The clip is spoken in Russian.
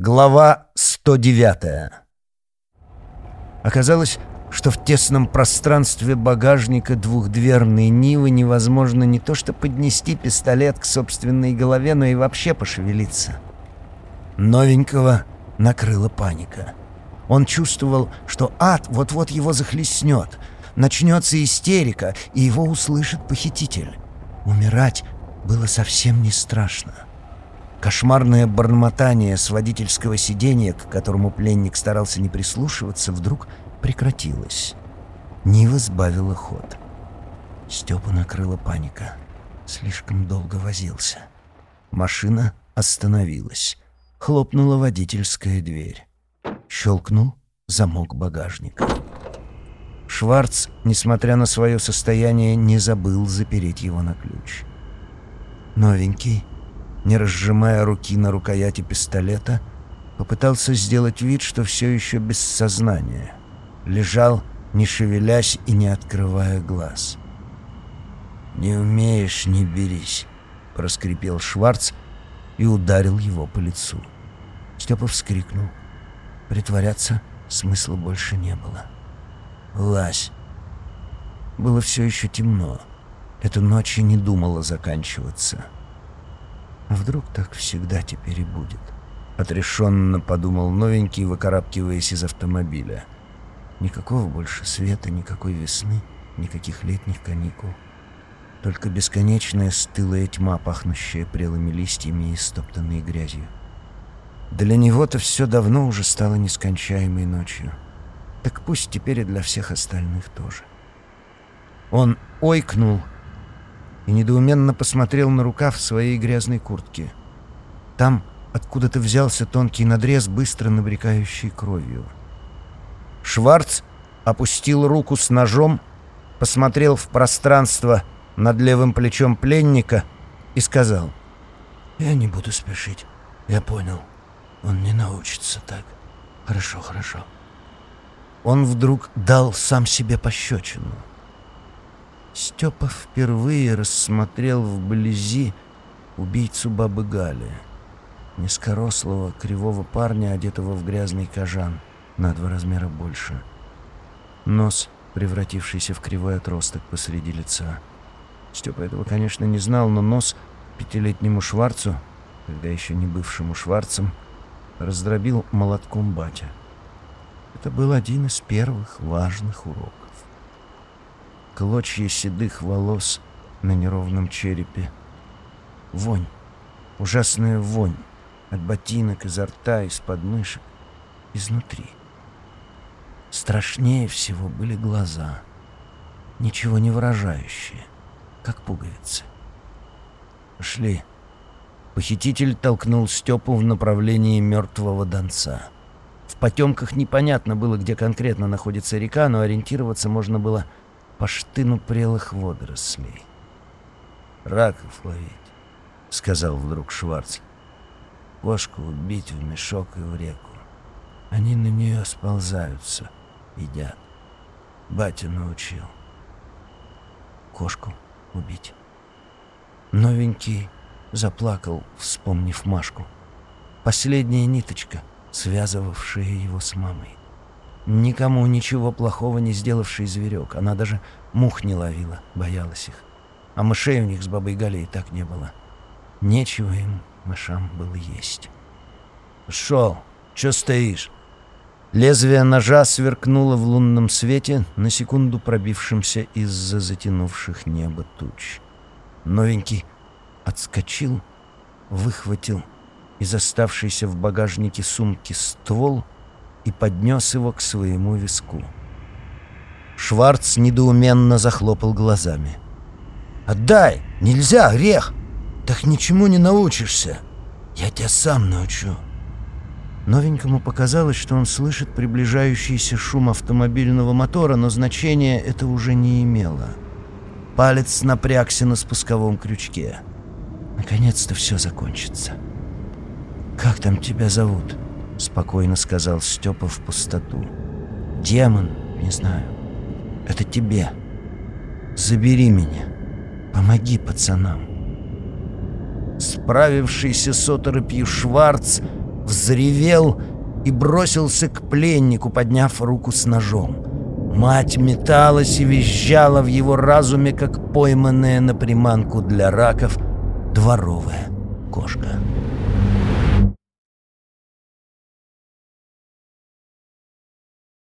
Глава 109 Оказалось, что в тесном пространстве багажника двухдверной Нивы невозможно не то что поднести пистолет к собственной голове, но и вообще пошевелиться. Новенького накрыла паника. Он чувствовал, что ад вот-вот его захлестнет. Начнется истерика, и его услышит похититель. Умирать было совсем не страшно. Кошмарное бормотание с водительского сиденья, к которому пленник старался не прислушиваться, вдруг прекратилось. Нива сбавила ход. Степу накрыла паника. Слишком долго возился. Машина остановилась. Хлопнула водительская дверь. Щелкнул замок багажника. Шварц, несмотря на свое состояние, не забыл запереть его на ключ. Новенький не разжимая руки на рукояти пистолета, попытался сделать вид, что все еще без сознания. Лежал, не шевелясь и не открывая глаз. «Не умеешь, не берись», — проскрипел Шварц и ударил его по лицу. Степа вскрикнул. Притворяться смысла больше не было. «Лазь!» Было все еще темно. Эта ночь и не думала заканчиваться. А вдруг так всегда теперь и будет? Отрешенно подумал новенький, выкарабкиваясь из автомобиля. Никакого больше света, никакой весны, никаких летних каникул. Только бесконечная стылая тьма, пахнущая прелыми листьями и стоптанной грязью. Для него-то все давно уже стало нескончаемой ночью. Так пусть теперь и для всех остальных тоже. Он ойкнул и недоуменно посмотрел на рукав своей грязной куртки. Там откуда-то взялся тонкий надрез, быстро набрекающий кровью. Шварц опустил руку с ножом, посмотрел в пространство над левым плечом пленника и сказал, «Я не буду спешить. Я понял. Он не научится так. Хорошо, хорошо». Он вдруг дал сам себе пощечину. Степа впервые рассмотрел вблизи убийцу бабы Гали. Низкорослого, кривого парня, одетого в грязный кожан, на два размера больше. Нос, превратившийся в кривой отросток посреди лица. Степа этого, конечно, не знал, но нос пятилетнему Шварцу, когда еще не бывшему Шварцем, раздробил молотком батя. Это был один из первых важных уроков клочья седых волос на неровном черепе. Вонь, ужасная вонь от ботинок, изо рта, из подмышек, изнутри. Страшнее всего были глаза, ничего не выражающие, как пуговицы. Шли. Похититель толкнул Степу в направлении мертвого донца. В потемках непонятно было, где конкретно находится река, но ориентироваться можно было по штыну прелых водорослей. «Раков ловить», — сказал вдруг Шварц. «Кошку убить в мешок и в реку. Они на нее сползаются, едят. Батя научил. Кошку убить». Новенький заплакал, вспомнив Машку. Последняя ниточка, связывавшая его с мамой. Никому ничего плохого не сделавший зверек. Она даже мух не ловила, боялась их. А мышей у них с бабой Галей так не было. Нечего им, мышам, было есть. «Шел! Че стоишь?» Лезвие ножа сверкнуло в лунном свете, на секунду пробившемся из-за затянувших небо туч. Новенький отскочил, выхватил из оставшейся в багажнике сумки ствол — и поднес его к своему виску. Шварц недоуменно захлопал глазами. «Отдай! Нельзя, грех! Так ничему не научишься! Я тебя сам научу!» Новенькому показалось, что он слышит приближающийся шум автомобильного мотора, но значения это уже не имело. Палец напрягся на спусковом крючке. Наконец-то все закончится. «Как там тебя зовут?» — спокойно сказал Степа в пустоту. «Демон, не знаю. Это тебе. Забери меня. Помоги пацанам». Справившийся с оторопью Шварц взревел и бросился к пленнику, подняв руку с ножом. Мать металась и визжала в его разуме, как пойманная на приманку для раков дворовая кошка.